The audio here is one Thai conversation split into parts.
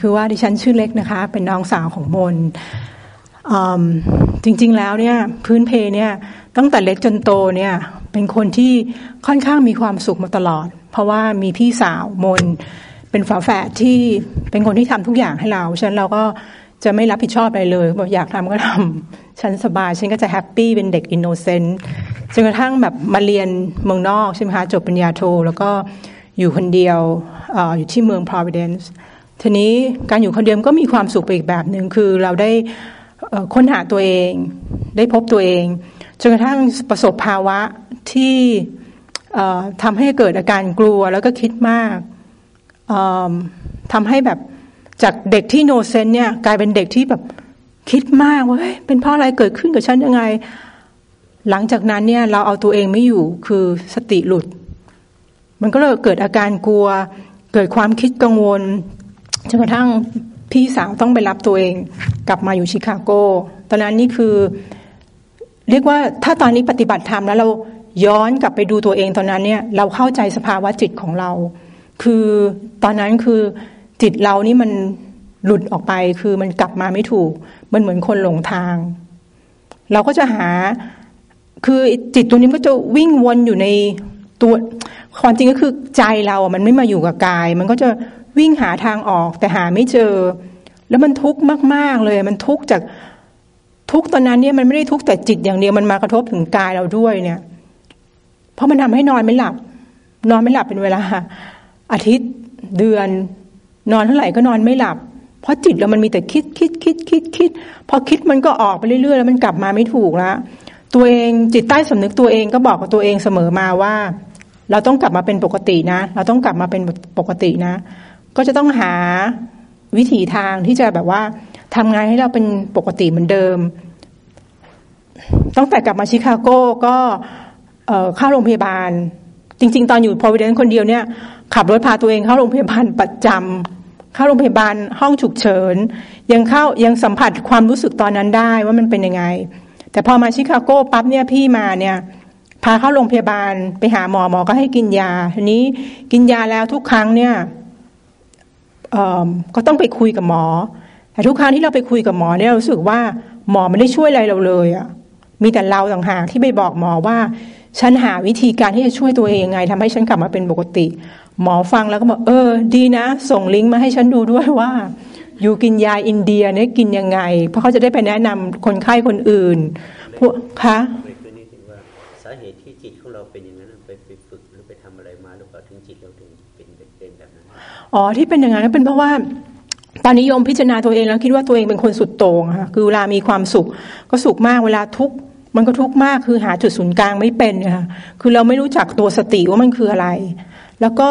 คือว่าดิฉันชื่อเล็กนะคะ เป็นน้องสาวของมนจริงๆแล้วเนี่ยพื้นเพเนี่ยตั้งแต่เล็กจนโตเนี่ยเป็นคนที่ค่อนข้างมีความสุขมาตลอด เพราะว่ามีพี่สาวมน เป็นฝาแฝดที่เป็นคนที่ทำทุกอย่างให้เราฉันเราก็จะไม่รับผิดชอบอะไรเลยบอกอยากทำก็ทำฉันสบาย ฉันก็จะ happy เป็นเด็ก innocent จนกระทั่งแบบมาเรียนเมืองนอกใช่ไหมคะจบปริญญาโท แล้วก็อยู่คนเดียวออยู่ที่เมือง Providence ทีนี้การอยู่คนเดียวก็มีความสุขไปอีกแบบหนึ่งคือเราได้ค้นหาตัวเอง ได้พบตัวเองจนกระทั่งประสบภาวะที่ทำให้เกิดอาการกลัวแล้วก็คิดมากทำให้แบบจากเด็กที่โนเซนเนี่ยกลายเป็นเด็กที่แบบคิดมากว่าเป็นเพราะอะไรเกิดขึ้นกับฉันยังไง หลังจากนั้นเนี่ยเราเอาตัวเองไม่อยู่คือสติหลุด มันก็เลยเกิดอาการกลัว เกิดความคิดกังวล นกระทั่งพี่สาวต้องไปรับตัวเองกลับมาอยู่ชิคาโก ตอนนั้นนี่คือ เรียกว่าถ้าตอนนี้ปฏิบัติธรรมแล้วเราย้อนกลับไปดูตัวเองตอนนั้นเนี่ยเราเข้าใจสภาวะจิตของเรา คือตอนนั้นคือจิตเรานี่มันหลุดออกไปคือมันกลับมาไม่ถูก มันเหมือนคนหลงทาง เราก็จะหาคือจิตตัวนี้ก็จะวิ่งวนอยู่ในตัวความจริงก็คือใจเราอะมันไม่มาอยู่กับกาย มันก็จะ วิ่งหาทางออกแต่หาไม่เจอ แล้วมันทุกข์มาก ๆเลย มันทุกข์จากทุกตอนนั้นเนี่ยมันไม่ได้ทุกแต่จิตอย่างเดียวมันมากระทบถึงกายเราด้วยเนี่ย เพราะมันทำให้นอนไม่หลับ นอนไม่หลับเป็นเวลา อาทิตย์เดือน นอนเท่าไหร่ก็นอนไม่หลับ เพราะจิตเรามันมีแต่คิดคิดคิดคิดคิดพอคิดมันก็ออกไปเรื่อยๆ แล้วมันกลับมาไม่ถูกล้วตัวเองจิตใต้สำนึกตัวเองก็บอกกับตัวเองเสมอมาว่า เราต้องกลับมาเป็นปกตินะ เราต้องกลับมาเป็นปกตินะ ก็จะต้องหาวิถีทางที่จะแบบว่าทำงานให้เราเป็นปกติเหมือนเดิม ตั้งแต่กลับมาชิคาโก้ก็เข้าโรงพยาบาล จริง ๆ ตอนอยู่พอวิเดนคนเดียวเนี่ย ขับรถพาตัวเองเข้าโรงพยาบาลประจำเข้าโรงพยาบาลห้องฉุกเฉิน ยังเข้ายังสัมผัสความรู้สึกตอนนั้นได้ว่ามันเป็นยังไง แต่พอมาชิคาโก้ปั๊บเนี่ยพี่มาเนี่ยพาเข้าโรงพยาบาลไปหาหมอหมอก็ให้กินยาทีนี้กินยาแล้วทุกครั้งเนี่ย ก็ต้องไปคุยกับหมอ แต่ทุกครั้งที่เราไปคุยกับหมอเนี่ยเราสึกว่าหมอไม่ได้ช่วยอะไรเราเลยอะ่ะมีแต่เราต่างหากที่ไปบอกหมอว่า ฉันหาวิธีการที่จะช่วยตัวเองยังไงทำให้ฉันกลับมาเป็นปกติ หมอฟังแล้วก็บอกเออ ดีนะ ส่งลิงก์มาให้ฉันดูด้วยว่า อยู่กินยาอินเดียเนี่ยกินยังไง เพราะเขาจะได้ไปแนะนำคนไข้คนอื่นพวกคะ อ๋อที่เป็นอย่างนั้นเป็นเพราะว่าตอนนี้โยมพิจารณาตัวเองแล้วคิดว่าตัวเองเป็นคนสุดโต่งค่ะคือเวลามีความสุข ก็สุขมากเวลาทุกข์มันก็ทุกข์มากคือหาจุดศูนย์กลางไม่เป็นค่ะคือเราไม่รู้จักตัวสติว่ามันคืออะไร แล้วก็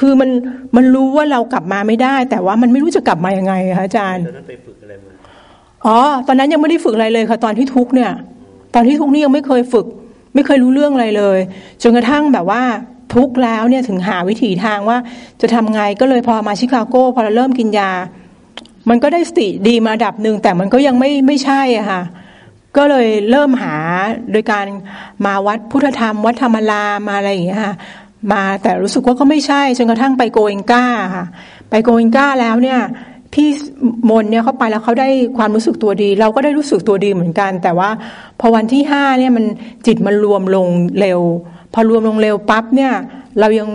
คือมันมันรู้ว่าเรากลับมาไม่ได้ แต่ว่ามันไม่รู้จะกลับมายังไงคะอาจารย์ตอนนั้นไปฝึกอะไรมาอ๋อ ตอนนั้นยังไม่ได้ฝึกอะไรเลยค่ะ ตอนที่ทุกข์เนี่ย ตอนที่ทุกข์นี่ยังไม่เคยฝึก ไม่เคยรู้เรื่องอะไรเลยจนกระทั่งแบบว่า ทุกแล้วเนี่ยถึงหาวิถีทางว่าจะทำไงก็เลยพอมาชิคาโกพอเราเริ่มกินยา มันก็ได้สติดีมาดับหนึ่งแต่มันก็ยังไม่ไม่ใช่อะค่ะก็เลยเริ่มหาโดยการมาวัดพุทธธรรม วัดธรรมลามาอะไรอย่างเงี้ยค่ะมาแต่รู้สึกว่าก็ไม่ใช่จนกระทั่งไปโกเองก้าค่ะ ไปโกเองก้าแล้วเนี่ยพี่มนเนี่ยเขาไปแล้วเขาได้ความรู้สึกตัวดี เราก็ได้รู้สึกตัวดีเหมือนกัน แต่ว่าพอวันที่ห้าเนี่ยมันจิตมันรวมลงเร็ว พอรวมลงเร็วปั๊บเนี่ยเรายัง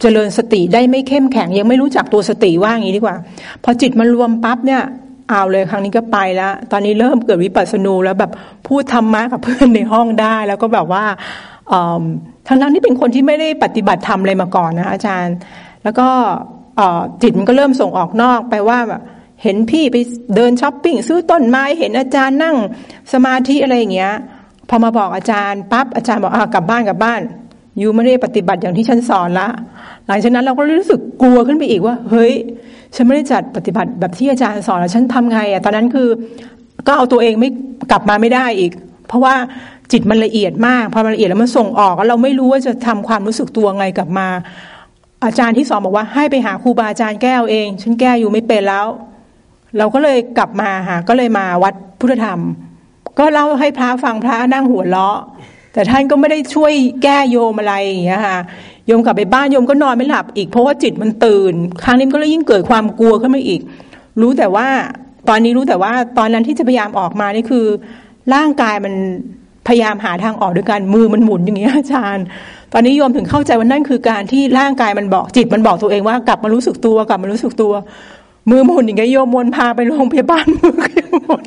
เจริญสติได้ไม่เข้มแข็ง ยังไม่รู้จักตัวสติว่าอย่างนี้ดีกว่า พอจิตมันรวมปั๊บเนี่ยเอาเลยครั้งนี้ก็ไปแล้วตอนนี้เริ่มเกิดวิปัสสนูแล้วแบบพูดธรรมะกับเพื่อนในห้องได้ แล้วก็แบบว่าทั้งนั้นที่เป็นคนที่ไม่ได้ปฏิบัติธรรมอะไรมาก่อนนะอาจารย์ แล้วก็จิตมันก็เริ่มส่งออกนอกไปว่าแบบเห็นพี่ไปเดินช้อปปิ้งซื้อต้นไม้เห็นอาจารย์นั่งสมาธิอะไรอย่างเงี้ยพอมาบอกอาจารย์ปั๊บอาจารย์บอกอ่ากลับบ้านกลับบ้าน ยูไม่ได้ปฏิบัติอย่างที่ฉันสอนละ หลังจากนั้นเราก็รู้สึกกลัวขึ้นไปอีกว่า เฮ้ย ฉันไม่ได้จัดปฏิบัติแบบที่อาจารย์สอนแล้วฉันทำไงอะ ตอนนั้นคือก็เอาตัวเองไม่กลับมาไม่ได้อีก เพราะว่าจิตมันละเอียดมากพอมันละเอียดแล้วมันส่งออกแล้วเราไม่รู้ว่าจะทำความรู้สึกตัวไงกลับมา อาจารย์ที่สอนบอกว่าให้ไปหาครูบาอาจารย์แก้วเอง ฉันแก้อยู่ไม่เป็นแล้ว เราก็เลยกลับมาหาก็เลยมาวัดพุทธธรรม ก็เล่าให้พระฟังพระนั่งหัวเราะ แต่ท่านก็ไม่ได้ช่วยแก้โยมอะไรอย่างเงี้ยค่ะโยมกลับไปบ้านโยมก็นอนไม่หลับอีกเพราะว่าจิตมันตื่นครั้งนี้ก็เลยยิ่งเกิดความกลัวขึ้นมาอีก รู้แต่ว่าตอนนี้รู้แต่ว่าตอนนั้นที่จะพยายามออกมานี่คือ ร่างกายมันพยายามหาทางออกด้วยการมือมันหมุนอย่างเงี้ยอาจารย์ ตอนนี้โยมถึงเข้าใจว่านั่นคือการที่ร่างกายมันบอกจิตมันบอกตัวเองว่ากลับมารู้สึกตัวกลับมารู้สึกตัว มือหมุนอย่างเงี้ยโยมวนพาไปโรงพยาบาลมือก็ยังหมุน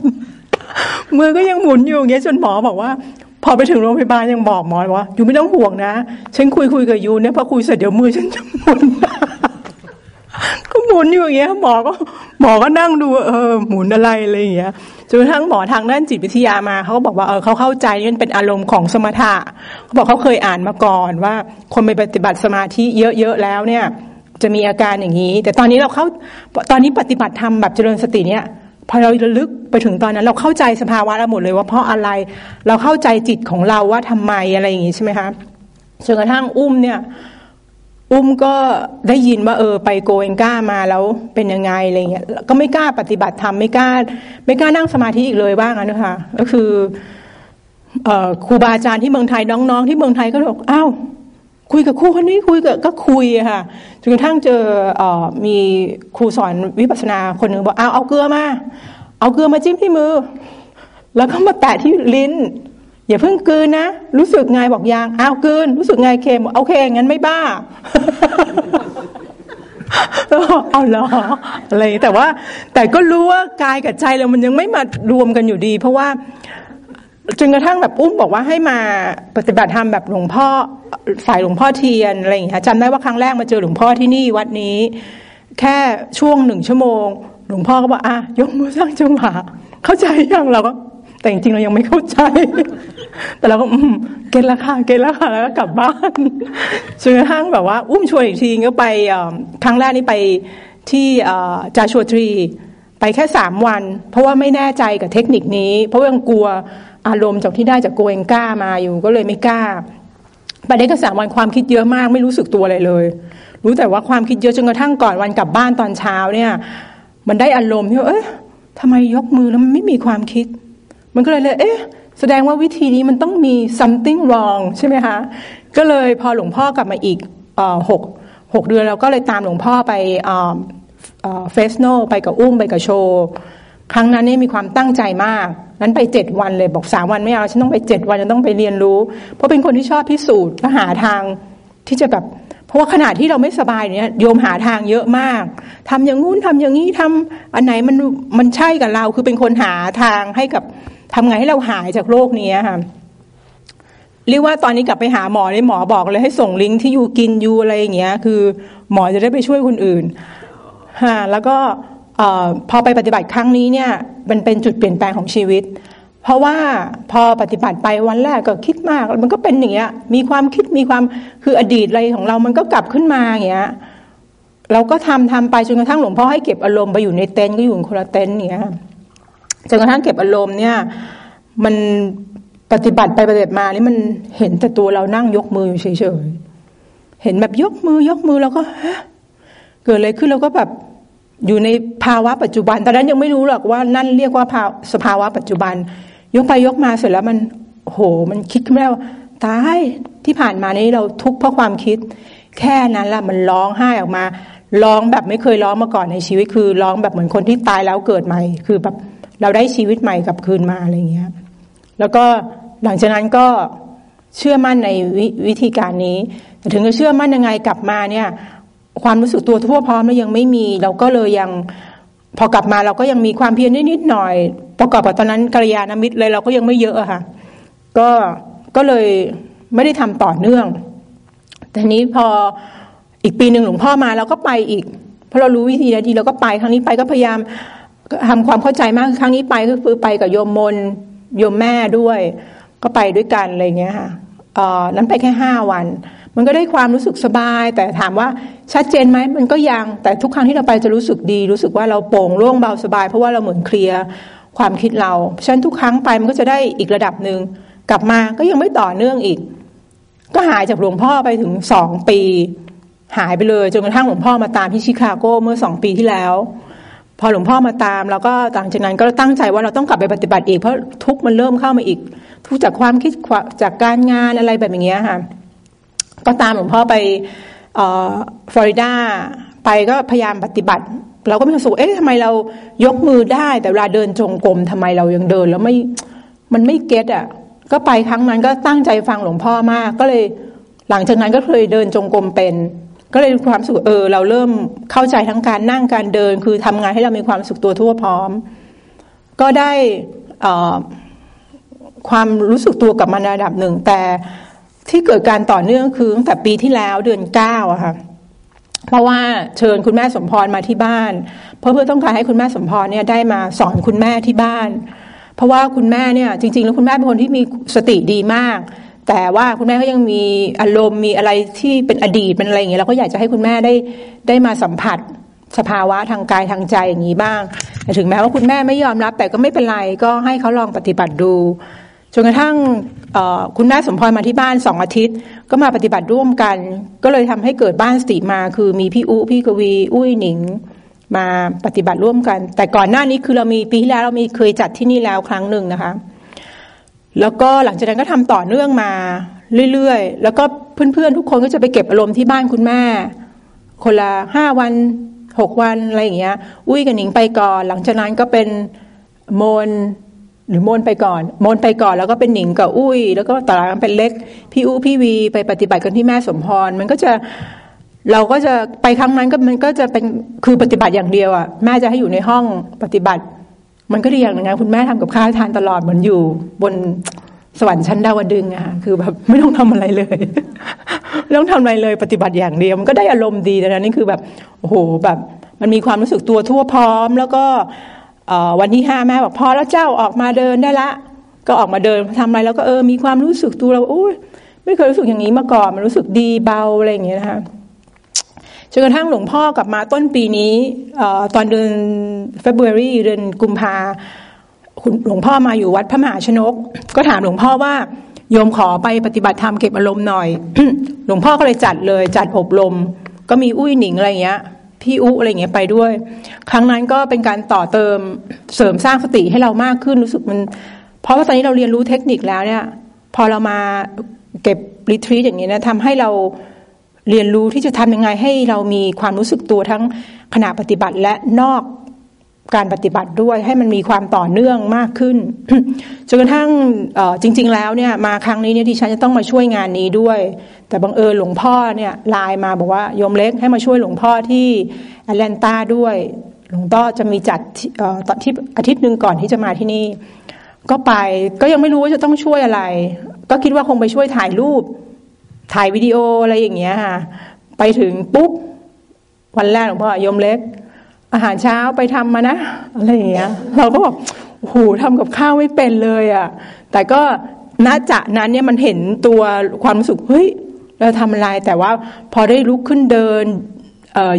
มือก็ยังหมุนอยู่อย่างเงี้ยจนหมอบอกว่า พอไปถึงโรงพยาบาลยังบอกหมอว่าอยู่ไม่ต้องห่วงนะ ฉันคุยคุยกับยูเนี่ยพอคุยเสร็จเดี๋ยวมือฉันจะหมุนก็หมุนอยู่อย่างเงี้ยหมอก็หมอก็นั่งดูเออหมุนอะไรอะไรอย่างเงี้ยจนกระทั่งหมอทางด้านจิตวิทยามาเขาก็บอกว่าเออเขาเข้าใจนี่มันเป็นอารมณ์ของสมถะเขาบอกเขาเคยอ่านมาก่อนว่า คนไปปฏิบัติสมาธิเยอะๆแล้วเนี่ย จะมีอาการอย่างนี้ แต่ตอนนี้เราเข้าตอนนี้ปฏิบัติธรรมแบบเจริญสติเนี่ย พอเราระลึกไปถึงตอนนั้น เราเข้าใจสภาวะเราหมดเลยว่าเพราะอะไร เราเข้าใจจิตของเราว่าทำไมอะไรอย่างงี้ใช่ไหมคะจนกระทั่งอุ้มเนี่ย อุ้มก็ได้ยินว่าเออไปโกเอนก้ามาแล้วเป็นยังไงอะไรเงี้ยก็ไม่กล้าปฏิบัติธรรมไม่กล้า ไม่กล้านั่งสมาธิอีกเลยบ้างนะคะก็คือครูบาอาจารย์ที่เมืองไทยน้องๆ ที่เมืองไทยก็บอกอ้าว คุยกับครูคนนี้คุยกับก็คุยค่ะจนกระทั่งเจออมีครูสอนวิปัสสนาคนหนึ่งบอกเอาเอาเกลือมา เอาเกลือมาจิ้มที่มือ แล้วก็มาแตะที่ลิ้น อย่าเพิ่งกืนนะ รู้สึกไงบอกยางเอาวกืน รู้สึกไงเค็มโอเคงั้นไม่บ้าเอาเหรออะไรแต่ว่า แต่ก็รู้ว่ากายกับใจเรามันยังไม่มารวมกันอยู่ดี เพราะว่า จนกระทั่งแบบอุ้มบอกว่าให้มาปฏิบัติธรรมแบบหลวงพ่อฝ่ายหลวงพ่อเทียนอะไรอย่างเงี้ยจำได้ว่าครั้งแรกมาเจอหลวงพ่อที่นี่วัดนี้ แค่ช่วงหนึ่งชั่วโมง หลวงพ่อก็บอกอะยกมือสร้างจังหวะเข้าใจยังเราก็แต่จริงๆเรายังไม่เข้าใจ แต่เราก็อืมเกณฑ์ละค่ะเกณฑ์ละค่ะแล้วก็กลับบ้านจนกระทั่งแบบว่า อุ้มชวนอีกทีก็ไปครั้งแรกนี่ไปที่จาชัวทรี ไปแค่สามวัน เพราะว่าไม่แน่ใจกับเทคนิคนี้ เพราะว่ายังกลัว อารมณ์จากที่ได้จากโกเองก้ามาอยู่ก็เลยไม่กล้าไปได้ก็สามวันความคิดเยอะมากไม่รู้สึกตัวอะไรเลย รู้แต่ว่าความคิดเยอะจนกระทั่งก่อนวันกลับบ้านตอนเช้าเนี่ย มันได้อารมณ์ที่เอ๊ะทำไมยกมือแล้วมันไม่มีความคิด มันก็เลยเลยเอ๊ะแสดงว่าวิธีนี้มันต้องมี something wrong ใช่ไหมคะ ก็เลยพอหลวงพ่อกลับมาอีกหกหกเดือนเราก็เลยตามหลวงพ่อไปเฟสโนไปกับอุ้มไปกับโช ครั้งนั้นนี่มีความตั้งใจมาก นั้นไปเจ็ดวันเลยบอกสามวันไม่เอาฉันต้องไปเจ็ดวันฉันต้องไปเรียนรู้ เพราะเป็นคนที่ชอบพิสูจน์และหาทางที่จะแบบเพราะว่าขณะที่เราไม่สบายเนี่ยโยมหาทางเยอะมากทำอย่างงู้นทำอย่างนี้ทำอันไหนมันมันใช่กับเราคือเป็นคนหาทางให้กับทำไงให้เราหายจากโรคนี้ค่ะเรียกว่าตอนนี้กลับไปหาหมอเลยหมอบอกเลยให้ส่งลิงก์ที่ยูกินยูอะไรอย่างเงี้ย คือ หมอจะได้ไปช่วยคนอื่นฮะแล้วก็ พอไปปฏิบัติครั้งนี้เนี่ยมันเป็นจุดเปลี่ยนแปลงของชีวิต เพราะว่าพอปฏิบัติไปวันแรกก็คิดมาก มันก็เป็นอย่างเงี้ยมีความคิดมีความคืออดีตอะไรของเรามันก็กลับขึ้นมาอย่างเงี้ยเราก็ทำทำไปจนกระทั่งหลวงพ่อให้เก็บอารมณ์ไปอยู่ในเต็นท์ก็อยู่คนละเต็นท์เนี้ยจนกระทั่งเก็บอารมณ์เนี่ยมันปฏิบัติไปปฏิบัติมานี่มันเห็นแต่ตัวเรานั่งยกมืออยู่เฉยๆเห็นแบบยกมือยกมือแล้วก็เกิดอะไรขึ้นเราก็แบบ อยู่ในภาวะปัจจุบันตอนนั้นยังไม่รู้หรอกว่านั่นเรียกว่าสภาวะปัจจุบัน ยกไปยกมาเสร็จแล้วมันโหมันคิดขึ้นมาแล้วตายที่ผ่านมานี้เราทุกข์เพราะความคิด แค่นั้นละมันร้องไห้ออกมาร้องแบบไม่เคยร้องมาก่อนในชีวิตคือร้องแบบเหมือนคนที่ตายแล้วเกิดใหม่ คือแบบเราได้ชีวิตใหม่กลับคืนมาอะไรเงี้ย แล้วก็หลังจากนั้นก็เชื่อมั่นในววิธีการนี้แต่ถึงจะเชื่อมั่นยังไงกลับมาเนี่ย ความรู้สึกตัวทั่วพร้อมแล้วยังไม่มี เราก็เลยยังพอกลับมาเราก็ยังมีความเพียรนิดๆหน่อย ประกอบกับตอนนั้นกัลยาณมิตรเลยเราก็ยังไม่เยอะอะค่ะ ก็ก็เลยไม่ได้ทำต่อเนื่อง แต่นี้พออีกปีหนึ่งหลวงพ่อมาเราก็ไปอีก เพราะเรารู้วิธีแล้วดีเราก็ไปครั้งนี้ไปก็พยายามทำความเข้าใจมากครั้งนี้ไปก็คือไปกับโยมมนโยมแม่ด้วย ก็ไปด้วยกันอะไรเงี้ยค่ะนั้นไปแค่ห้าวัน มันก็ได้ความรู้สึกสบาย แต่ถามว่าชัดเจนไหมมันก็ยัง แต่ทุกครั้งที่เราไปจะรู้สึกดี รู้สึกว่าเราโปร่งโล่งเบาสบาย เพราะว่าเราเหมือนเคลียร์ความคิดเราฉะนั้นทุกครั้งไปมันก็จะได้อีกระดับหนึ่งกลับมาก็ยังไม่ต่อเนื่องอีก ก็หายจากหลวงพ่อไปถึงสองปี หายไปเลยจนกระทั่งหลวงพ่อมาตามที่ชิคาโกเมื่อสองปีที่แล้ว พอหลวงพ่อมาตามเราก็ต่างจากนั้นก็ตั้งใจว่าเราต้องกลับไปปฏิบัติอีกเพราะทุกมันเริ่มเข้ามาอีก ทุกจากความคิดจากการงานอะไรแบบอย่างเงี้ยค่ะ ก็ตามหลวงพ่อไปฟลอริดาไปก็พยายามปฏิบัติ เราก็มีความสุขเอ๊ะทำไมเรายกมือได้ แต่เวลาเดินจงกรมทำไมเรายังเดิน แล้วไม่มันไม่เก็ตอะ ก็ไปครั้งนั้นก็ตั้งใจฟังหลวงพ่อมาก ก็เลยหลังจากนั้นก็เคยเดินจงกรมเป็น ก็เลยความสุขเออ เราเริ่มเข้าใจทั้งการนั่งการเดิน คือทำงานให้เรามีความสุขตัวทั่วพร้อม ก็ได้ความรู้สึกตัวกับมันระดับหนึ่งแต่ ที่เกิดการต่อเนื่องคือตั้งแต่ปีที่แล้วเดือนเก้าอะค่ะเพราะว่าเชิญคุณแม่สมพรมาที่บ้าน เพราะเพื่อต้องการให้คุณแม่สมพรเนี่ยได้มาสอนคุณแม่ที่บ้าน เพราะว่าคุณแม่เนี่ยจริง ๆ แล้วคุณแม่เป็นคนที่มีสติดีมาก แต่ว่าคุณแม่ก็ยังมีอารมณ์มีอะไรที่เป็นอดีตเป็นอะไรอย่างเงี้ยเราก็อยากจะให้คุณแม่ได้ได้มาสัมผัสสภาวะทางกายทางใจอย่างนี้บ้างแต่ถึงแม้ว่าคุณแม่ไม่ยอมรับ แต่ก็ไม่เป็นไรก็ให้เขาลองปฏิบัติดู จนกระทั่งคุณแม่สมพรมาที่บ้านสองอาทิตย์ ก็มาปฏิบัติร่วมกัน ก็เลยทำให้เกิดบ้านสติมา คือมีพี่อุพี่กวี อุ้ยหนิง มาปฏิบัติร่วมกัน แต่ก่อนหน้านี้คือเรามีปีที่แล้วเรามีเคยจัดที่นี่แล้วครั้งหนึ่งนะคะ แล้วก็หลังจากนั้นก็ทำต่อเนื่องมาเรื่อยๆ แล้วก็เพื่อนๆทุกคนก็จะไปเก็บอารมณ์ที่บ้านคุณแม่ คนละห้าวันหกวันอะไรอย่างเงี้ย อุ้ยกับหนิงไปก่อน หลังจากนั้นก็เป็นโมน หรือมนไปก่อน มนไปก่อนแล้วก็เป็นหนิงกับอุ้ย แล้วก็ต่อมาเป็นเล็ก พี่อู้พี่วีไปปฏิบัติกันที่แม่สมพร มันก็จะเราก็จะไปครั้งนั้นก็มันก็จะเป็นคือปฏิบัติอย่างเดียวอะแม่จะให้อยู่ในห้องปฏิบัติ มันก็ดีอย่างนึงนะคุณแม่ทำกับข้าวทานตลอดเหมือนอยู่ บนสวรรค์ชั้นดาวดึงอะคือแบบไม่ต้องทำอะไรเลยไม่ต้องทำอะไรเลยปฏิบัติอย่างเดียว มันก็ได้อารมณ์ดีแต่นี่คือแบบโอ้โหแบบ มันมีความรู้สึกตัวทั่วพร้อมแล้วก็ วันที่ห้าแม่บอกพอแล้วเจ้าออกมาเดินได้ละ ก็ออกมาเดินทำอะไรแล้วก็เออมีความรู้สึกตัวเราโอ้ยไม่เคยรู้สึกอย่างนี้มาก่อนมันรู้สึกดีเบาอะไรอย่างเงี้ยนะคะจนกระทั่งหลวงพ่อกลับมาต้นปีนี้ตอนเดือนเฟบรุรีเดือนกุมภาหลวงพ่อมาอยู่วัดพระมหาชนก ก็ถามหลวงพ่อว่าโยมขอไปปฏิบัติธรรมเก็บอารมณ์หน่อย หลวงพ่อก็เลยจัดเลยจัดอบรม ก็มีอุ้ยหนิงอะไรเงี้ย พี่อุอะไรเงี้ยไปด้วย ครั้งนั้นก็เป็นการต่อเติมเสริมสร้างสติให้เรามากขึ้นรู้สึกมัน เพราะว่าตอนนี้เราเรียนรู้เทคนิคแล้วเนี่ย พอเรามาเก็บรีทรีตอย่างนี้นะทำให้เราเรียนรู้ที่จะทำยังไงให้เรามีความรู้สึกตัวทั้งขณะปฏิบัติและนอก การปฏิบัติด้วยให้มันมีความต่อเนื่องมากขึ้นจนกระทั่งจริง ๆ แล้วเนี่ยมาครั้งนี้เนี่ยดิฉันจะต้องมาช่วยงานนี้ด้วย แต่บังเอิญหลวงพ่อเนี่ยไลน์มาบอกว่าโยมเล็กให้มาช่วยหลวงพ่อที่แอตแลนตาด้วยหลวงพ่อจะมีจัดตอนที่อาทิตย์หนึ่งก่อนที่จะมาที่นี่ ก็ไปก็ยังไม่รู้ว่าจะต้องช่วยอะไร ก็คิดว่าคงไปช่วยถ่ายรูป ถ่ายวิดีโออะไรอย่างเงี้ยค่ะไปถึงปุ๊บวันแรกหลวงพ่อโยมเล็ก อาหารเช้าไปทำมานะอะไรอย่างเงี้ย เราก็บอกโอ้โหทำกับข้าวไม่เป็นเลยอะ่ะ แต่ก็ณจะนั้นเนี่ยมันเห็นตัวความรู้สึกเฮ้ยเราทำอะไรแต่ว่าพอได้ลุกขึ้นเดิน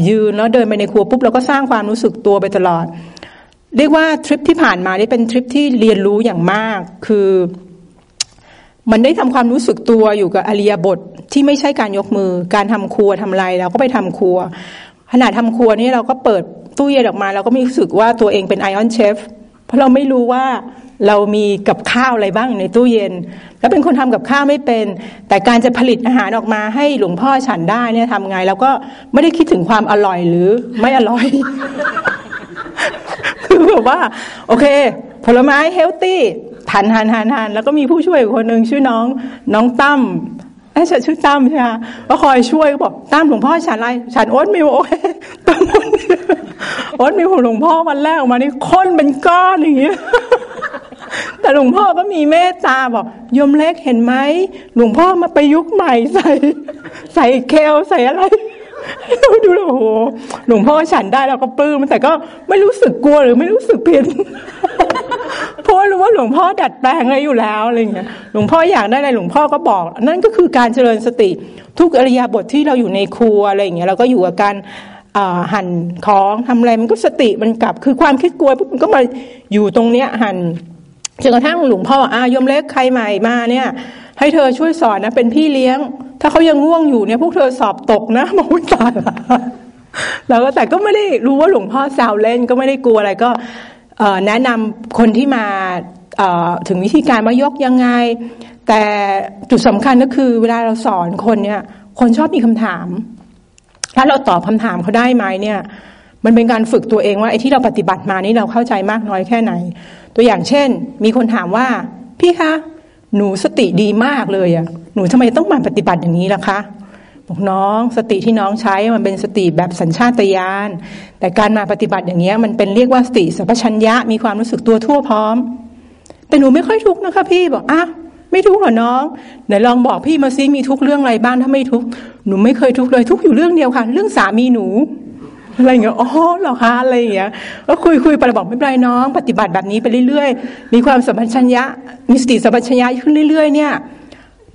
ยืนแล้วเดินไปในครัวปุ๊บเราก็สร้างความรู้สึกตัวไปตลอด เรียกว่าทริปที่ผ่านมานี่เป็นทริปที่เรียนรู้อย่างมาก คือ มันได้ทำความรู้สึกตัวอยู่กับอริยบทที่ไม่ใช่การยกมือ การทำครัวทำอะไรเราก็ไปทำครัวขณะทำครัวนี่เราก็เปิด ตู้เย็นออกมา เราก็ไม่รู้สึกว่าตัวเองเป็นไอออนเชฟเพราะเราไม่รู้ว่าเรามีกับข้าวอะไรบ้างในตู้เย็น แล้วเป็นคนทำกับข้าวไม่เป็น แต่การจะผลิตอาหารออกมาให้หลวงพ่อฉันได้เนี่ยทำไงเราก็ไม่ได้คิดถึงความอร่อยหรือไม่อร่อย คือแบบว่า โอเค ผลไม้ healthy ทานทานทานทานแล้วก็มีผู้ช่วยคนหนึ่งชื่อน้องน้องตั้ม ไอ้ฉันชื่อตั้มใช่ไหมก็คอยช่วยก็บอกตั้มหลวงพ่อฉันอะไร ฉัน oatmeal โอเคตั้ม oatmeal หลวงพ่อวันแรกออกมานี่ข้นเป็นก้อนอย่างเงี้ยแต่หลวงพ่อก็มีเมตตาบอกโยมเล็กเห็นไหมหลวงพ่อมาประยุกต์ใหม่ใส่ ใส่ kale ใส่อะไรดูดูโอ้โหหลวงพ่อฉันได้เราก็ปลื้มแต่ก็ไม่รู้สึกกลัวหรือไม่รู้สึกเพียน เพราะรู้ว่าหลวงพ่อดัดแปลงอะไรอยู่แล้วอะไรเงี้ยหลวงพ่ออยากได้อะไรหลวงพ่อก็บอก นั่นก็คือการเจริญสติ ทุกอริยาบทที่เราอยู่ในครัวอะไรเงี้ยเราก็อยู่กับการหั่นของทำอะไรมันก็สติมันกลับ คือความคิดกลัวปุ๊บมันก็มาอยู่ตรงเนี้ยหั่นจนกระทั่งหลวงพ่ออายมเล็กใครใหม่มาเนี่ยให้เธอช่วยสอนนะเป็นพี่เลี้ยง ถ้าเขายังง่วงอยู่เนี่ยพวกเธอสอบตกนะบอกว่าตายแล้วก็แต่ก็ไม่ได้รู้ว่าหลวงพ่อแซวเล่นก็ไม่ได้กลัวอะไรก็ แนะนำคนที่มาถึงวิธีการมายกยังไง แต่จุดสำคัญก็คือเวลาเราสอนคนเนี่ย คนชอบมีคำถาม ถ้าเราตอบคำถามเขาได้ไหมเนี่ย มันเป็นการฝึกตัวเองว่าไอ้ที่เราปฏิบัติมานี่เราเข้าใจมากน้อยแค่ไหน ตัวอย่างเช่น มีคนถามว่า พี่คะหนูสติดีมากเลยอะหนูทำไมต้องมาปฏิบัติอย่างนี้ล่ะคะ บอกน้องสติที่น้องใช้มันเป็นสติแบบสัญชาตญาณแต่การมาปฏิบัติอย่างเงี้ยมันเป็นเรียกว่าสติสัพชัญญะมีความรู้สึกตัวทั่วพร้อม แต่หนูไม่ค่อยทุกข์นะคะพี่บอกอะไม่ทุกข์หรอน้องไหนลองบอกพี่มาซิมีทุกเรื่องอะไรบ้างถ้าไม่ทุกหนูไม่เคยทุกเลยทุกอยู่เรื่องเดียวค่ะ เรื่องสามีหนูอะไรเงี้ย อ๋อเหรอคะ อะไรเงี้ย ก็คุยคุยไปบอกไม่เป็นไรน้อง ปฏิบัติแบบนี้ไปเรื่อยๆ มีความสัมพันธ์ญะ มีสติสัมปชัญญะขึ้นเรื่อยๆ เนี่ย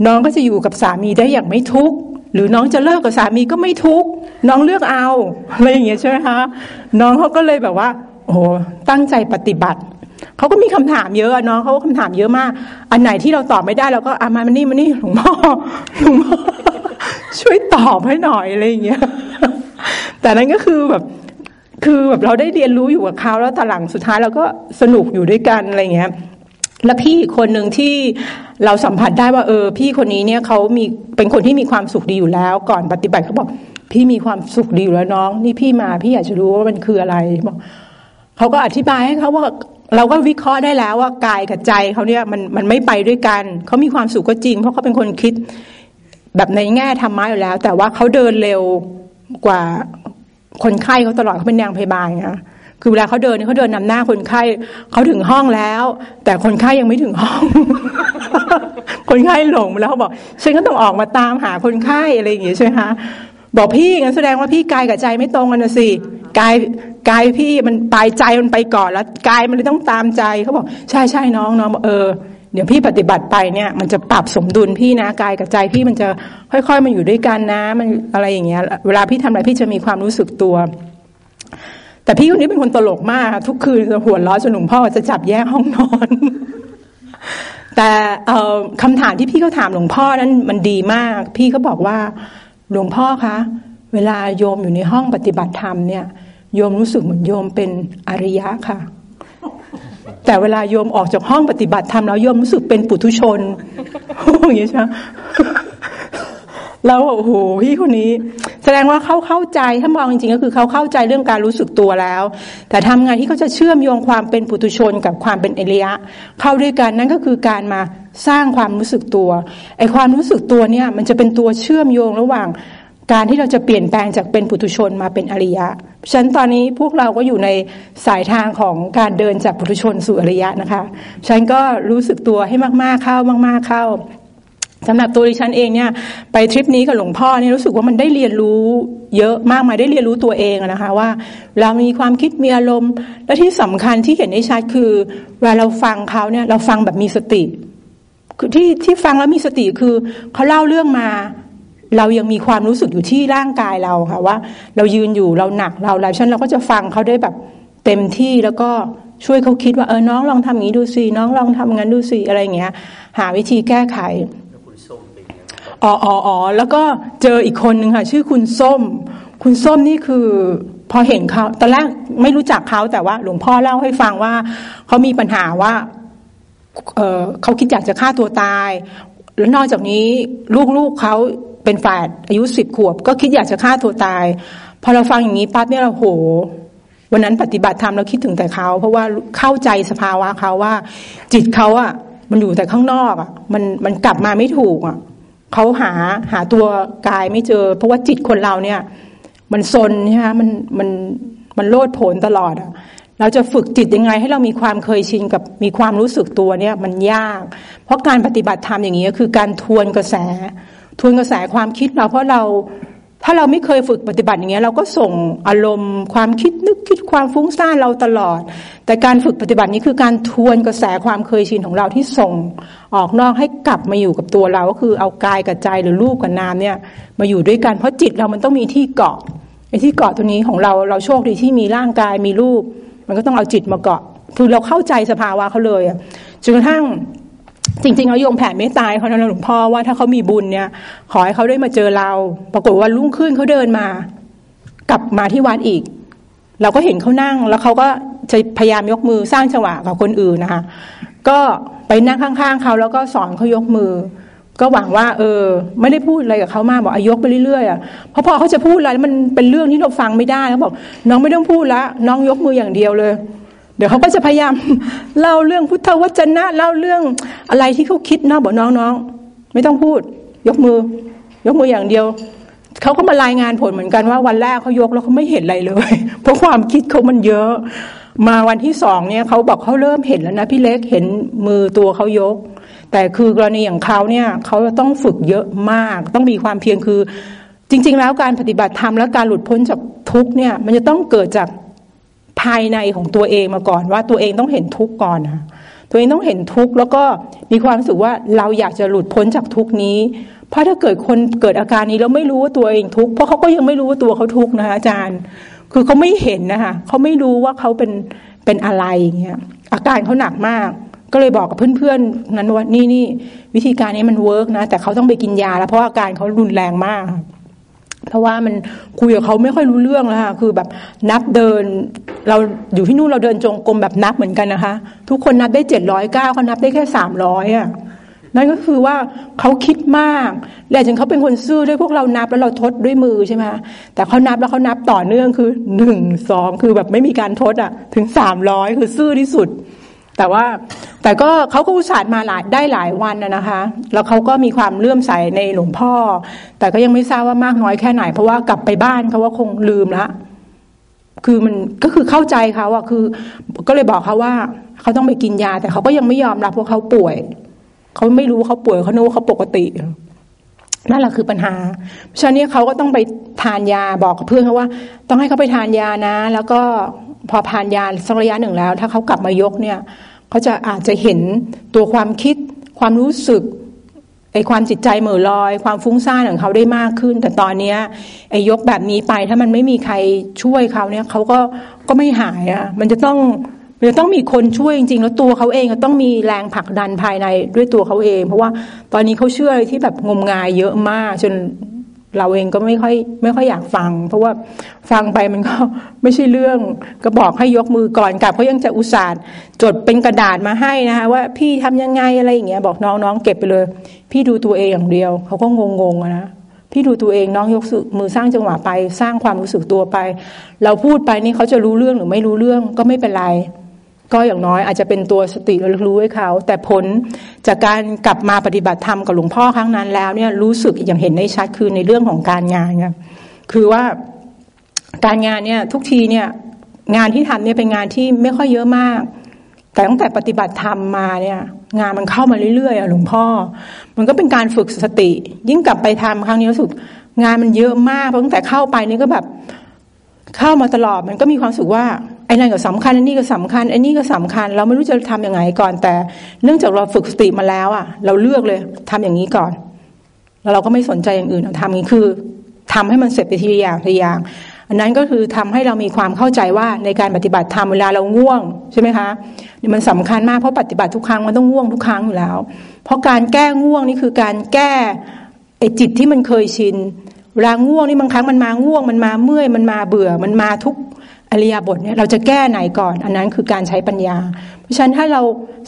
น้องก็จะอยู่กับสามีได้อย่างไม่ทุกข์ หรือน้องจะเลิกกับสามีก็ไม่ทุกข์น้องเลือกเอาอะไรอย่างเงี้ยใช่ไหมคะน้องเขาก็เลยแบบว่า โอ้ตั้งใจปฏิบัติเขาก็มีคำถามเยอะน้องเขาก็คำถามเยอะมาก อันไหนที่เราตอบไม่ได้เราก็อามามานี่มานี่หลวงพ่อหลวงพ่อช่วยตอบให้หน่อยอะไรอย่างเงี้ยแต่นั้นก็คือแบบคือแบบเราได้เรียนรู้อยู่กับเขาแล้วตหลังสุดท้ายเราก็สนุกอยู่ด้วยกันอะไรเงี้ย แล้วพี่คนหนึ่งที่เราสัมผัสได้ว่า เออ พี่คนนี้เนี่ยเขามีเป็นคนที่มีความสุขดีอยู่แล้ว ก่อนปฏิบัติเขาบอก พี่มีความสุขดีอยู่แล้วน้อง นี่พี่มาพี่อยากจะรู้ว่ามันคืออะไรบอกเขาก็อธิบายให้เขาว่าเราก็วิเคราะห์ได้แล้วว่ากายกับใจเขาเนี่ยมันมันไม่ไปด้วยกัน เขามีความสุขก็จริง เพราะเขาเป็นคนคิดแบบในแง่ธรรมะอยู่แล้ว แต่ว่าเขาเดินเร็วกว่าคนไข้เขาตลอดเขาเป็นนางพยาบาลนะ คือเวลาเขาเดินเขาเดินนำหน้าคนไข้เขาถึงห้องแล้ว แต่คนไข้ยังไม่ถึงห้อง คนไข้หลงแล้วเขาบอกฉันก็ต้องออกมาตามหาคนไข้อะไรอย่างงี้ใช่ไหมคะบอกพี่งั้นแสดงว่าพี่กายกับใจไม่ตรงกันนะสิกายกายพี่มันปลายใจมันไปก่อนแล้วกายมันเลยต้องตามใจเขาบอกใช่ใช่น้องน้องบอกเออเดี๋ยวพี่ปฏิบัติไปเนี่ยมันจะปรับสมดุลพี่นะกายกับใจพี่มันจะค่อยๆมาอยู่ด้วยกันนะ มันอะไรอย่างเงี้ย เวลาพี่ทำอะไรพี่จะมีความรู้สึกตัว แต่พี่คนนี้เป็นคนตลกมาก ทุกคืนจะหัวล้อจนหลวงพ่อจะจับแยกห้องนอน แต่คำถามที่พี่เขาถามหลวงพ่อนั้นมันดีมาก พี่เขาบอกว่า หลวงพ่อคะ เวลาโยมอยู่ในห้องปฏิบัติธรรมเนี่ย โยมรู้สึกเหมือนโยมเป็นอริยะค่ะ แต่เวลาโยมออกจากห้องปฏิบัติธรรมแล้วโยมรู้สึกเป็นปุถุชนอย่างนี้ใช่ไหมแล้วโอ้โหพี่คนนี้ ดงว่าเขาเข้าใจถ้ามองจริงๆก็คือเขาเข้าใจเรื่องการรู้สึกตัวแล้ว แต่ทำงานที่เขาจะเชื่อมโยงความเป็นปุถุชนกับความเป็นอริยะ เข้าด้วยกันนั่นก็คือการมาสร้างความรู้สึกตัวไอ้ความรู้สึกตัวเนี่ยมันจะเป็นตัวเชื่อมโยงระหว่างการที่เราจะเปลี่ยนแปลงจากเป็นปุถุชนมาเป็นอริยะฉันตอนนี้พวกเราก็อยู่ในสายทางของการเดินจากปุถุชนสู่อริยะนะคะ ฉันก็รู้สึกตัวให้มากๆเข้ามาก ๆเข้า สำหรับตัวดิฉันเองเนี่ยไปทริปนี้กับหลวงพ่อเนี่ยรู้สึกว่ามันได้เรียนรู้เยอะมากมายได้เรียนรู้ตัวเองนะคะว่า เรามีความคิดมีอารมณ์ และที่สำคัญที่เห็นได้ชัดคือเวลาเราฟังเขาเนี่ยเราฟังแบบมีสติคือที่ที่ฟังแล้วมีสติคือเขาเล่าเรื่องมาเรายังมีความรู้สึกอยู่ที่ร่างกายเราค่ะว่า เรายืนอยู่เราหนักเราอะไรฉันเราก็จะฟังเขาได้แบบเต็มที่แล้วก็ช่วยเขาคิดว่าเออน้องลองทำอย่างนี้ดูสิน้องลองทำงั้นดูสิอะไรเงี้ย หาวิธีแก้ไข อ๋ออ๋อแล้วก็เจออีกคนหนึ่งค่ะ ชื่อคุณส้ม คุณส้มนี่คือพอเห็นเขาตอนแรกไม่รู้จักเขาแต่ว่า หลวงพ่อเล่าให้ฟังว่าเขามีปัญหาว่าเเขาคิดอยากจะฆ่าตัวตาย แล้วนอกจากนี้ลูกๆเขาเป็นแฝดอายุสิบขวบ ก็คิดอยากจะฆ่าตัวตาย พอเราฟังอย่างนี้ปั๊บเนี่ยเราโห วันนั้นปฏิบัติธรรมเราคิดถึงแต่เขา เพราะว่าเข้าใจสภาวะเขาว่า จิตเขาอะมันอยู่แต่ข้างนอกอะมันมันกลับมาไม่ถูกอะ เขาหาหาตัวกายไม่เจอ เพราะว่าจิตคนเราเนี่ย มันซนใช่ไหมมันมันมันโลดโผนตลอดอะเราจะฝึกจิตยังไง ให้เรามีความเคยชินกับมีความรู้สึกตัวเนี่ยมันยาก เพราะการปฏิบัติธรรมอย่างนี้ก็คือการทวนกระแส ทวนกระแสความคิดเราเพราะเรา ถ้าเราไม่เคยฝึกปฏิบัติอย่างเงี้ยเราก็ส่งอารมณ์ ความคิดนึกคิดความฟุ้งซ่านเราตลอด แต่การฝึกปฏิบัตินี้คือการทวนกระแสความเคยชินของเราที่ส่งออกนอกให้กลับมาอยู่กับตัวเราก็คือเอากายกับใจหรือรูปกับนามเนี่ยมาอยู่ด้วยกันเพราะจิตเรามันต้องมีที่เกาะไอ้ที่เกาะตัวนี้ของเราเราโชคดีที่มีร่างกายมีรูป มันก็ต้องเอาจิตมาเกาะคือเราเข้าใจสภาวะเขาเลยจนกระทั่ง จริงๆเขาโยงแผ่เมตตายเขานะหลวงพ่อว่าถ้าเขามีบุญเนี่ย ขอให้เขาได้มาเจอเรา ปรากฏว่ารุ่งขึ้นเขาเดินมา กลับมาที่วัดอีก เราก็เห็นเขานั่ง แล้วเขาก็จะพยายามยกมือสร้างจังหวะกับคนอื่นนะคะ ก็ไปนั่งข้างๆเขาแล้วก็สอนเขายกมือ ก็หวังว่า เออ ไม่ได้พูดอะไรกับเขามากบอกอายกไปเรื่อยๆอะเพราะพอเขาจะพูดอะไรมันเป็นเรื่องที่เราฟังไม่ได้แล้วบอก น้องไม่ต้องพูดละน้องยกมืออย่างเดียวเลย เดี๋ยวเขาก็จะพยายามเล่าเรื่องพุทธวจนะเล่าเรื่องอะไรที่เขาคิดนะบอกน้องๆไม่ต้องพูด ยกมือ ยกมืออย่างเดียวเขาก็มารายงานผลเหมือนกันว่าวันแรกเขายกแล้วเขาไม่เห็นอะไรเลย เพราะความคิดเขามันเยอะ มาวันที่สองเนี่ยเขาบอกเขาเริ่มเห็นแล้วนะพี่เล็กเห็นมือตัวเขายก แต่คือกรณีอย่างเขาเนี่ยเขาต้องฝึกเยอะมาก ต้องมีความเพียรคือ จริง ๆ แล้วการปฏิบัติธรรมและการหลุดพ้นจากทุกเนี่ยมันจะต้องเกิดจาก ภายในของตัวเองมาก่อน ว่าตัวเองต้องเห็นทุกข์ก่อนนะตัวเองต้องเห็นทุกข์แล้วก็มีความรู้สึกว่าเราอยากจะหลุดพ้นจากทุกข์นี้ เพราะถ้าเกิดคนเกิดอาการนี้แล้วไม่รู้ว่าตัวเองทุกข์เพราะเขาก็ยังไม่รู้ว่าตัวเขาทุกข์นะคะอาจารย์ คือเขาไม่เห็นนะคะเขาไม่รู้ว่าเขาเป็นเป็นอะไรอย่างเงี้ยอาการเขาหนักมาก ก็เลยบอกกับเพื่อนๆนั้นว่านี่นี่วิธีการนี้มัน work นะแต่เขาต้องไปกินยาแล้วเพราะอาการเขารุนแรงมาก เพราะว่ามันคุยกับเขาไม่ค่อยรู้เรื่องแล้วค่ะคือแบบนับเดิน เราอยู่ที่นู่นเราเดินจงกรมแบบนับเหมือนกันนะคะ ทุกคนนับได้เจ็ดร้อยเก้าเขานับได้แค่สามร้อยอะนั่นก็คือว่าเขาคิดมากและจริงเขาเป็นคนซื่อด้วยพวกเรานับแล้วเราทดด้วยมือใช่ไหมแต่เขานับแล้วเขานับต่อเนื่องคือหนึ่งสองคือแบบไม่มีการทดอะ ถึงสามร้อยคือซื่อที่สุด แต่ว่าแต่ก็เขาก็อุตส่าห์มาหลายได้หลายวันนะคะ แล้วเขาก็มีความเลื่อมใสในหลวงพ่อ แต่ก็ยังไม่ทราบว่ามากน้อยแค่ไหน เพราะว่ากลับไปบ้านเขาว่าคงลืมละคือมันก็คือเข้าใจเขาอะคือ ก็เลยบอกเขาว่าเขาต้องไปกินยา แต่เขาก็ยังไม่ยอมรับว่าเขาป่วยเขาไม่รู้เขาป่วยเขาโน้เขาปกตินั่นแหละคือปัญหาฉะนั้นเขาก็ต้องไปทานยาบอกกับเพื่อนเขาว่า ต้องให้เขาไปทานยานะ แล้วก็พอทานยาสักระยะหนึ่งแล้ว ถ้าเขากลับมายกเนี่ย เขาจะอาจจะเห็นตัวความคิด ความรู้สึกไอ้ความจิตใจเหม่อลอย ความฟุ้งซ่านของเขาได้มากขึ้น แต่ตอนเนี้ยไอยกแบบนี้ไปถ้ามันไม่มีใครช่วยเขาเนี่ยเขาก็ก็ไม่หายอะมันจะต้องมันจะต้องมีคนช่วยจริงๆ แล้วตัวเขาเองก็ต้องมีแรงผลักดันภายในด้วยตัวเขาเอง เพราะว่าตอนนี้เขาเชื่อที่แบบงมงายเยอะมากจน เราเองก็ไม่ค่อยไม่ค่อยอยากฟัง เพราะว่าฟังไปมันก็ไม่ใช่เรื่อง ก็บอกให้ยกมือก่อนกลับเขายังจะอุตส่าห์จดเป็นกระดาษมาให้นะคะว่าพี่ทำยังไงอะไรอย่างเงี้ยบอกน้องๆเก็บไปเลย พี่ดูตัวเองอย่างเดียวเขาก็งงๆนะพี่ดูตัวเองน้องยกมือสร้างจังหวะไป สร้างความรู้สึกตัวไป เราพูดไปนี่เขาจะรู้เรื่องหรือไม่รู้เรื่องก็ไม่เป็นไร ก็อย่างน้อยอาจจะเป็นตัวสติระลึกรู้ให้เขา แต่ผลจากการกลับมาปฏิบัติธรรมกับหลวงพ่อครั้งนั้นแล้วเนี่ยรู้สึกอย่างเห็นได้ชัดคือในเรื่องของการงานเนี่ยคือว่าการงานเนี่ยทุกทีเนี่ยงานที่ทำเนี่ยเป็นงานที่ไม่ค่อยเยอะมาก แต่ตั้งแต่ปฏิบัติธรรมมาเนี่ยงานมันเข้ามาเรื่อยๆอะหลวงพ่อ มันก็เป็นการฝึกสติ ยิ่งกลับไปทำครั้งนี้รู้สึกงานมันเยอะมากเพราะตั้งแต่เข้าไปนี่ก็แบบเข้ามาตลอดมันก็มีความสุขว่า ไอ้นั่นก็สำคัญอันนี้ก็สำคัญไอ้นี่ก็สำคัญ เราไม่รู้จะทํำยังไงก่อนแต่ เนื่องจากเราฝึกสติมาแล้วอะ เราเลือกเลยทำอย่างนี้ก่อน แล้วเราก็ไม่สนใจอย่างอื่นเราทำนี้คือทำให้มันเสร็จไปทีละอย่างทีละอย่าง อันนั้นก็คือทำให้เรามีความเข้าใจว่าในการปฏิบัติธรรมเวลาเราง่วงใช่ไหมคะมันสำคัญมากเพราะปฏิบัติทุกครั้งมันต้องง่วงทุกครั้งอยู่แล้ว เพราะการแก้ง่วงนี่คือการแก้ไอ้จิตที่มันเคยชินเวลาง่วงนี่บางครั้งมันมาง่วงมันมาเมื่อยมันมาเบื่อมันมาทุก อริยบทเนี่ยเราจะแก้ไหนก่อน อันนั้นคือการใช้ปัญญา เพราะฉะนั้นถ้าเรา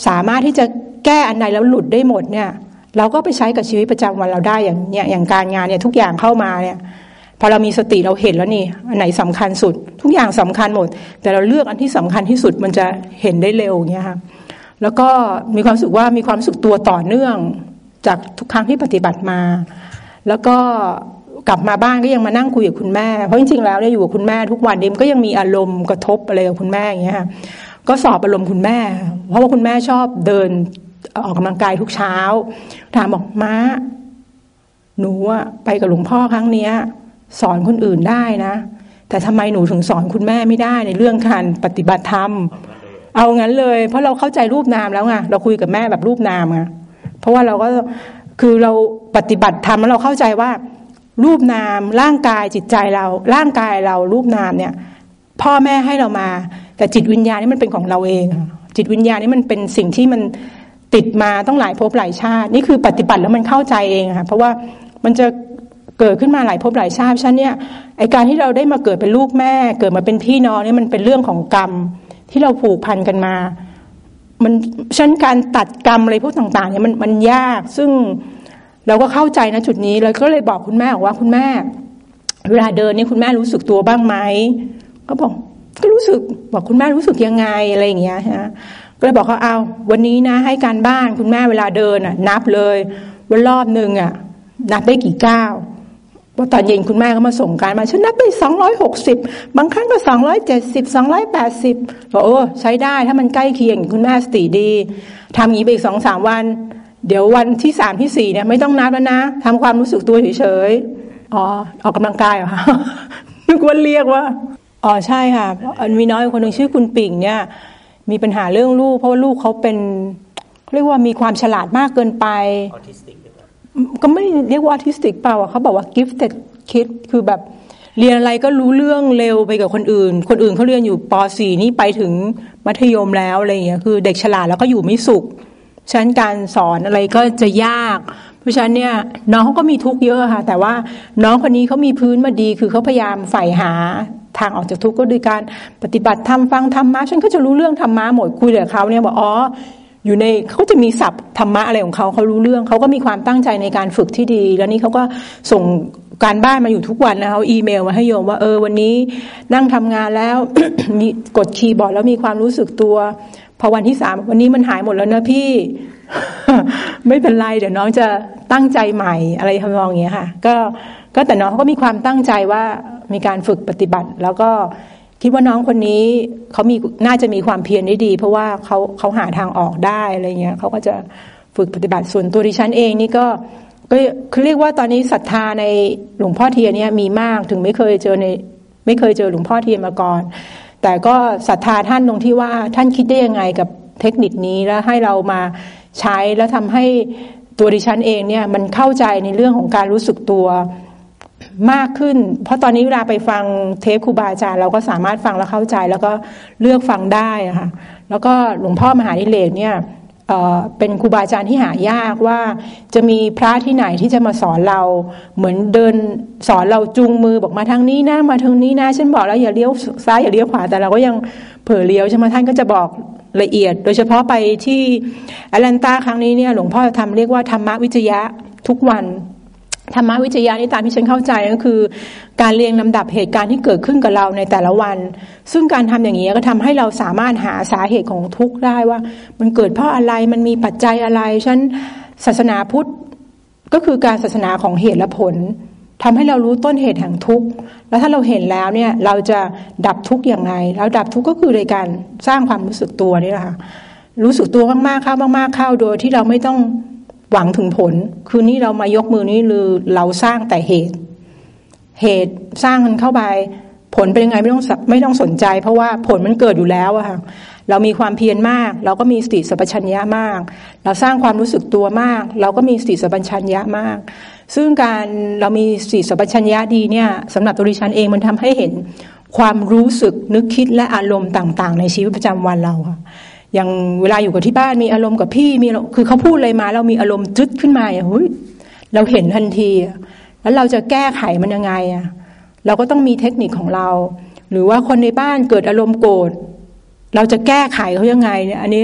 สามารถที่จะแก้อันใดแล้วหลุดได้หมดเนี่ย เราก็ไปใช้กับชีวิตประจำวันเราได้อย่างเนี่ยอย่างการงานเนี่ยทุกอย่างเข้ามาเนี่ยพอเรามีสติเราเห็นแล้วนี่อันไหนสำคัญสุด ทุกอย่างสำคัญหมด แต่เราเลือกอันที่สำคัญที่สุดมันจะเห็นได้เร็วเงี้ยค่ะแล้วก็มีความสุขว่ามีความสุขตัวต่อเนื่องจากทุกครั้งที่ปฏิบัติมา แล้วก็ กลับมาบ้านก็ยังมานั่งคุยกับคุณแม่เพราะจริงๆแล้วเนี่ยอยู่กับคุณแม่ทุกวันเดมก็ยังมีอารมณ์กระทบอะไรกับคุณแม่อย่างเงี้ยก็สอบอารมณ์คุณแม่ เพราะว่าคุณแม่ชอบเดินออกกำลังกายทุกเช้า ถามบอกม้า หนูอะไปกับหลวงพ่อครั้งเนี้ย สอนคนอื่นได้นะ แต่ทำไมหนูถึงสอนคุณแม่ไม่ได้ในเรื่องการปฏิบัติธรรม เอางั้นเลย เพราะเราเข้าใจรูปนามแล้วไงเราคุยกับแม่แบบรูปนามไงเพราะว่าเราก็คือเราปฏิบัติธรรมแล้วเราเข้าใจว่า รูปนาม ร่างกายจิตใจเรา ร่างกายเรารูปนามเนี่ย พ่อแม่ให้เรามา แต่จิตวิญญาณนี่มันเป็นของเราเอง จิตวิญญาณนี่มันเป็นสิ่งที่มันติดมาต้องหลายภพหลายชาติ นี่คือปฏิบัติแล้วมันเข้าใจเองค่ะเพราะว่ามันจะเกิดขึ้นมาหลายภพหลายชาติฉันเนี่ยไอการที่เราได้มาเกิดเป็นลูกแม่ เกิดมาเป็นพี่น้องนี่มันเป็นเรื่องของกรรมที่เราผูกพันกันมา มันฉันการตัดกรรมอะไรพวกต่างๆเนี่ยมันมันยากซึ่ง เราก็เข้าใจนะจุดนี้เลยก็เลยบอกคุณแม่ว่าคุณแม่ เวลาเดินนี่คุณแม่รู้สึกตัวบ้างไหมก็บอกก็รู้สึกบอกคุณแม่รู้สึกยังไงอะไรอย่างเงี้ยฮะก็เลยบอกเขาเอาวันนี้นะ ให้การบ้านคุณแม่เวลาเดินอะ นับเลยว่ารอบหนึ่งอะ นับได้กี่ก้าวว่าตอนเย็นคุณแม่ก็มาส่งการมาฉันนับไปสองร้อยหกสิบบางครั้งก็สองร้อยเจ็ดสิบสองร้อยแปดสิบบอกโอ้ใช้ได้ถ้ามันใกล้เคียงคุณแม่สติดีทำอย่างนี้ไปอีกสองสามวัน เดี๋ยววันที่สามที่สี่เนี่ยไม่ต้องนับแล้วนะทำความรู้สึกตัวเฉยๆอ๋อออกกำลังกายเหรอคะนึกว่าเรียกว่าอ๋อใช่ค่ะมีน้อยคนหนึ่งชื่อคุณปิ่งเนี่ย มีปัญหาเรื่องลูก เพราะว่าลูกเขาเป็นเรียกว่ามีความฉลาดมากเกินไปออทิสติกก็ไม่เรียกว่าออทิสติกเปล่าเขาบอกว่า gifted kid คือแบบเรียนอะไรก็รู้เรื่องเร็วไปกับคนอื่น คนอื่นเขาเรียนอยู่ป .4 นี่ไปถึงมัธยมแล้วอะไรอย่างเงี้ยคือเด็กฉลาดแล้วก็อยู่ไม่สุข ฉะนั้นการสอนอะไรก็จะยาก เพราะฉะนั้นเนี่ยน้องเขาก็มีทุกข์เยอะค่ะ แต่ว่าน้องคนนี้เขามีพื้นมาดี คือเขาพยายามใฝ่หาทางออกจากทุกข์ก็ด้วยการปฏิบัติธรรมฟังธรรมะฉันก็จะรู้เรื่องธรรมะหมดคุยกับเขาเนี่ยบอกอ๋อ อยู่ในเขาจะมีศัพท์ธรรมะอะไรของเขาเขารู้เรื่องเขาก็มีความตั้งใจในการฝึกที่ดี แล้วนี่เขาก็ส่งการบ้านมาอยู่ทุกวันนะเขาอีเมลมาให้โยมว่าเออวันนี้นั่งทำงานแล้วมีกดคีย์บอร์ดแล้วมีความรู้สึกตัวพอวันที่สามวันนี้มันหายหมดแล้วนะพี่ ไม่เป็นไรเดี๋ยวน้องจะตั้งใจใหม่อะไรทำนองอย่างเงี้ยค่ะ ก็ก็แต่น้องเขาก็มีความตั้งใจว่ามีการฝึกปฏิบัติ แล้วก็ คิดว่าน้องคนนี้เขามีน่าจะมีความเพียรได้ดี เพราะว่าเขาเขาหาทางออกได้อะไรเงี้ยเขาก็จะฝึกปฏิบัติส่วนตัวดิฉันเองนี่ก็ก็คือเรียกว่าตอนนี้ศรัทธาในหลวงพ่อเทียนเนี่ยมีมากถึงไม่เคยเจอในไม่เคยเจอหลวงพ่อเทียนมาก่อน แต่ก็ศรัทธาท่านตรงที่ว่าท่านคิดได้ยังไงกับเทคนิคนี้แล้วให้เรามาใช้แล้วทำให้ตัวดิฉันเองเนี่ยมันเข้าใจในเรื่องของการรู้สึกตัว มากขึ้น เพราะตอนนี้เวลาไปฟังเทปครูบาอาจารย์เราก็สามารถฟังแล้วเข้าใจ แล้วก็เลือกฟังได้ค่ะแล้วก็หลวงพ่อมหาดิเลกเนี่ยเป็นครูบาอาจารย์ที่หายากว่าจะมีพระที่ไหนที่จะมาสอนเรา เหมือนเดินสอนเราจูงมือบอกมาทางนี้นะมาทางนี้นะฉันบอกแล้วอย่าเลี้ยวซ้ายอย่าเลี้ยวขวาแต่เราก็ยังเผลอเลี้ยวใช่ไหมท่านก็จะบอกละเอียด โดยเฉพาะไปที่แอตแลนตาครั้งนี้เนี่ยหลวงพ่อจะทำเรียกว่าธรรมวิจยะทุกวัน ธรรมวิจยานี่ตามที่ฉันเข้าใจก็คือ การเรียงลำดับเหตุการณ์ที่เกิดขึ้นกับเราในแต่ละวัน ซึ่งการทำอย่างนี้ก็ทำให้เราสามารถหาสาเหตุของทุกข์ได้ว่า มันเกิดเพราะอะไรมันมีปัจจัยอะไรฉันศาสนาพุทธก็คือการศาสนาของเหตุและผลทำให้เรารู้ต้นเหตุแห่งทุกข์แล้วถ้าเราเห็นแล้วเนี่ยเราจะดับทุกข์อย่างไรแล้วดับทุกข์ก็คือในการสร้างความรู้สึกตัวนี่แหละค่ะรู้สึกตัวมากๆเข้ามากๆเข้าโดยที่เราไม่ต้อง หวังถึงผล คือนี่เรามายกมือนี้หรือเราสร้างแต่เหตุ เหตุสร้างมันเข้าไป ผลเป็นยังไงไม่ต้องไม่ต้องสนใจ เพราะว่าผลมันเกิดอยู่แล้วอะค่ะเรามีความเพียรมาก เราก็มีสติสัพชัญญะมาก เราสร้างความรู้สึกตัวมาก เราก็มีสติสัพชัญญะมาก ซึ่งการเรามีสติสัพชัญญะดีเนี่ยสำหรับตัวดิฉันเองมันทำให้เห็นความรู้สึกนึกคิดและอารมณ์ต่าง ๆ ในชีวิตประจำวันเราค่ะ อย่างเวลาอยู่กับที่บ้านมีอารมณ์กับพี่มีคือเขาพูดอะไรมา เรามีอารมณ์จุดขึ้นมาอย่างเฮ้ยเราเห็นทันที แล้วเราจะแก้ไขมันยังไงอะเราก็ต้องมีเทคนิคของเรา หรือว่าคนในบ้านเกิดอารมณ์โกรธเราจะแก้ไขเขายังไงเนี่ยอันนี้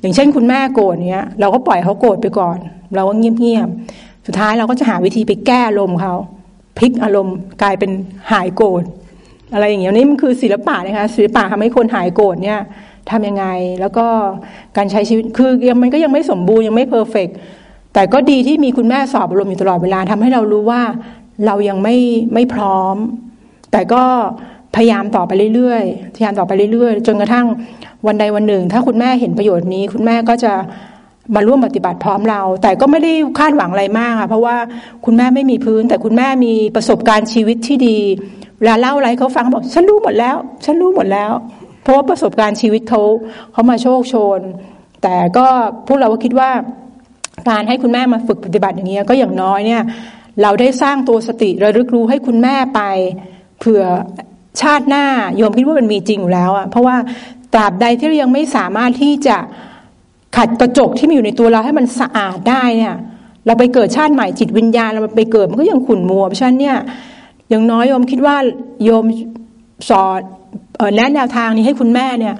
อย่างเช่นคุณแม่โกรธเนี้ยเราก็ปล่อยเขาโกรธไปก่อน เราก็เงียบๆสุดท้ายเราก็จะหาวิธีไปแก้อารมณ์เขาพลิกอารมณ์กลายเป็นหายโกรธอะไรอย่างเงี้ยนี่มันคือศิลปะนะคะศิลปะทำให้คนหายโกรธเนี่ย ทำยังไง แล้วก็การใช้ชีวิตคือยังมันก็ยังไม่สมบูรณ์ยังไม่เพอร์เฟกแต่ก็ดีที่มีคุณแม่สอบอารมณ์อยู่ตลอดเวลาทำให้เรารู้ว่าเรายังไม่ไม่พร้อม แต่ก็พยายามต่อไปเรื่อยๆพยายามต่อไปเรื่อยๆ จนกระทั่งวันใดวันหนึ่ง ถ้าคุณแม่เห็นประโยชน์นี้ คุณแม่ก็จะมาร่วมปฏิบัติพร้อมเรา แต่ก็ไม่ได้คาดหวังอะไรมากค่ะเพราะว่าคุณแม่ไม่มีพื้น แต่คุณแม่มีประสบการณ์ชีวิตที่ดีเวลาเล่าอะไรเขาฟังบอกฉันรู้หมดแล้ว ฉันรู้หมดแล้ว เพราะว่าประสบการณ์ชีวิตเขาเขามาโชคโชน แต่ก็พวกเราก็คิดว่าการให้คุณแม่มาฝึกปฏิบัติอย่างนี้ก็อย่างน้อยเนี่ย เราได้สร้างตัวสติระลึกรู้ให้คุณแม่ไปเผื่อชาติหน้าโยมคิดว่ามันมีจริงอยู่แล้วอะเพราะว่าตราบใดที่เรายังไม่สามารถที่จะขัดกระจกที่มีอยู่ในตัวเราให้มันสะอาดได้เนี่ย เราไปเกิดชาติใหม่จิตวิญญาณเราไปเกิดมันก็ยังขุ่นมัวเพราะฉะนั้นเนี่ยอย่างน้อยโยมคิดว่าโยมสอน แนะแนวทางนี้ให้คุณแม่เนี่ย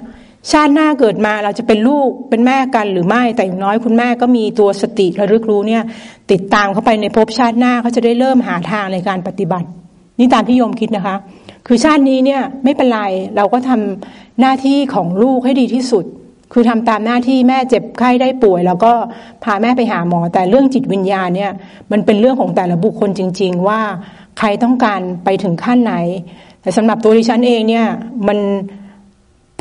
ชาติหน้าเกิดมาเราจะเป็นลูกเป็นแม่กันหรือไม่แต่อย่างน้อยคุณแม่ก็มีตัวสติระลึกรู้เนี่ย ติดตามเข้าไปในภพชาติหน้าเขาจะได้เริ่มหาทางในการปฏิบัติ นี่ตามที่โยมคิดนะคะ คือชาตินี้เนี่ยไม่เป็นไรเราก็ทำหน้าที่ของลูกให้ดีที่สุด คือทำตามหน้าที่แม่เจ็บไข้ได้ป่วย แล้วก็พาแม่ไปหาหมอ แต่เรื่องจิตวิญญาณเนี่ยมันเป็นเรื่องของแต่ละบุคคลจริง ๆ ว่าใครต้องการไปถึงขั้นไหน แต่สำหรับตัวดิฉันเองเนี่ยมัน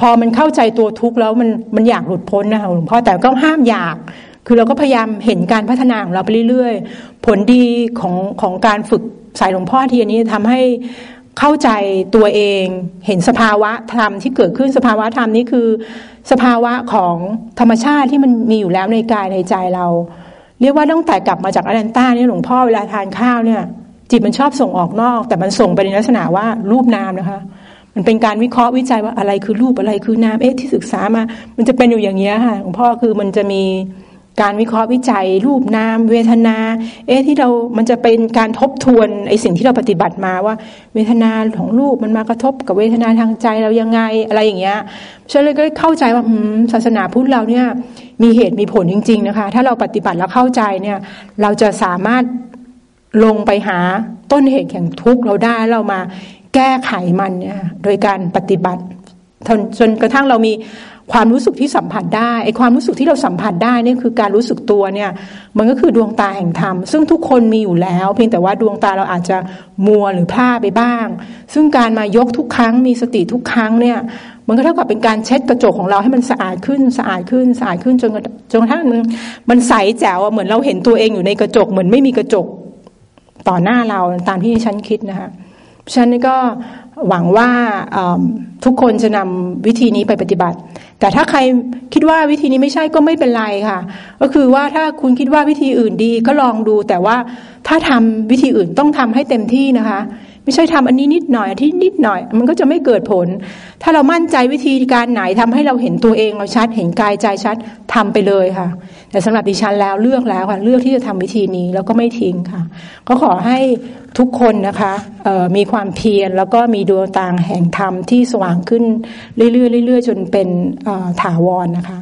พอมันเข้าใจตัวทุกข์แล้วมันมันอยากหลุดพ้นนะคะหลวงพ่อแต่ก็ห้ามอยาก คือเราก็พยายามเห็นการพัฒนาของเราไปเรื่อยๆ ผลดีของของการฝึกสายหลวงพ่อทีนี้ทำให้เข้าใจตัวเองเห็นสภาวะธรรมที่เกิดขึ้นสภาวะธรรมนี้คือ สภาวะของธรรมชาติที่มันมีอยู่แล้วในกายในใจเรา เรียกว่าตั้งแต่กลับมาจากอารันต้านี่หลวงพ่อเวลาทานข้าวเนี่ย จิตมันชอบส่งออกนอก แต่มันส่งไปในลักษณะว่ารูปนามนะคะ มันเป็นการวิเคราะห์วิจัยว่าอะไรคือรูปอะไรคือนามเอ๊ะที่ศึกษามา มันจะเป็นอยู่อย่างเงี้ยค่ะหลวงพ่อคือมันจะมีการวิเคราะห์วิจัย รูปนาม เวทนา เอ๊ะที่เรา มันจะเป็นการทบทวนไอ้สิ่งที่เราปฏิบัติมาว่า เวทนาของรูปมันมากระทบกับเวทนาทางใจเรายังไงอะไรอย่างเงี้ยฉันเลยก็เข้าใจว่าศาสนาพุทธเราเนี่ยมีเหตุมีผลจริง ๆ นะคะ ถ้าเราปฏิบัติแล้วเข้าใจเนี่ย เราจะสามารถ ลงไปหาต้นเหตุแห่งทุกข์เราได้เรามาแก้ไขมันเนี่ยโดยการปฏิบัติจนกระทั่งเรามีความรู้สึกที่สัมผัสได้ไอ้ความรู้สึกที่เราสัมผัสได้นี่คือการรู้สึกตัวเนี่ย มันก็คือดวงตาแห่งธรรม ซึ่งทุกคนมีอยู่แล้ว เพียงแต่ว่าดวงตาเราอาจจะมัวหรือพลาดไปบ้าง ซึ่งการมายกทุกครั้งมีสติทุกครั้งเนี่ย มันก็เท่ากับเป็นการเช็ดกระจกของเราให้มันสะอาดขึ้นสะอาดขึ้นสะอาดขึ้นจนจนกระทั่งมันใสแจ๋วเหมือนเราเห็นตัวเองอยู่ในกระจกเหมือนไม่มีกระจก ต่อหน้าเราตามที่ฉันคิดนะคะฉันนี่ก็หวังว่าทุกคนจะนำวิธีนี้ไปปฏิบัติ แต่ถ้าใครคิดว่าวิธีนี้ไม่ใช่ก็ไม่เป็นไรค่ะ ก็คือว่าถ้าคุณคิดว่าวิธีอื่นดีก็ลองดู แต่ว่าถ้าทำวิธีอื่นต้องทำให้เต็มที่นะคะ ไม่ใช่ทำอันนี้นิดหน่อยที่นิดหน่อย มันก็จะไม่เกิดผล ถ้าเรามั่นใจวิธีการไหนทำให้เราเห็นตัวเองเราชัด เห็นกายใจชัดทำไปเลยค่ะ แต่สำหรับดิฉันแล้วเลือกแล้วค่ะเลือกที่จะทำวิธีนี้แล้วก็ไม่ทิ้งค่ะ ก็ขอให้ทุกคนนะคะมีความเพียรแล้วก็มีดวงตาแห่งธรรมที่สว่างขึ้นเรื่อยๆเรื่อยๆจนเป็นถาวรนะคะ